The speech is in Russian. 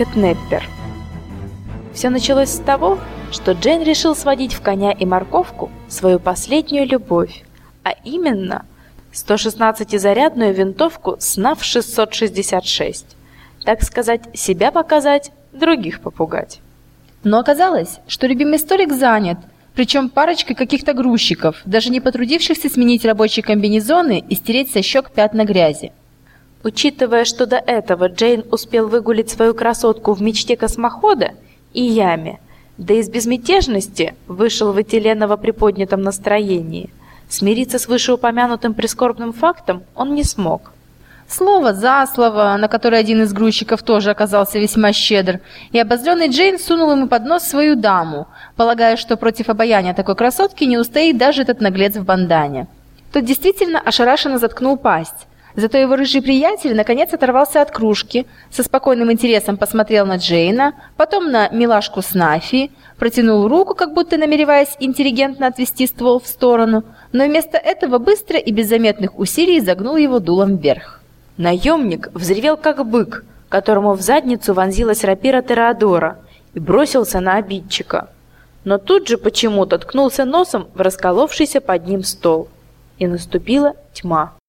Кэтнеппер. Все началось с того, что Джейн решил сводить в коня и морковку свою последнюю любовь, а именно 116-зарядную винтовку СНАФ 666. Так сказать, себя показать, других попугать. Но оказалось, что любимый столик занят, причем парочкой каких-то грузчиков, даже не потрудившихся сменить рабочие комбинезоны и стереть со щек пятна грязи. Учитывая, что до этого Джейн успел выгулить свою красотку в мечте космохода и яме, да и с безмятежности вышел в этиленово приподнятом настроении, смириться с вышеупомянутым прискорбным фактом он не смог. Слово за слово, на которое один из грузчиков тоже оказался весьма щедр, и обозленный Джейн сунул ему под нос свою даму, полагая, что против обаяния такой красотки не устоит даже этот наглец в бандане. Тот действительно ошарашенно заткнул пасть, Зато его рыжий приятель наконец оторвался от кружки, со спокойным интересом посмотрел на Джейна, потом на милашку Снафи, протянул руку, как будто намереваясь интеллигентно отвести ствол в сторону, но вместо этого быстро и без заметных усилий загнул его дулом вверх. Наемник взревел как бык, которому в задницу вонзилась рапира Теодора, и бросился на обидчика. Но тут же почему-то ткнулся носом в расколовшийся под ним стол. И наступила тьма.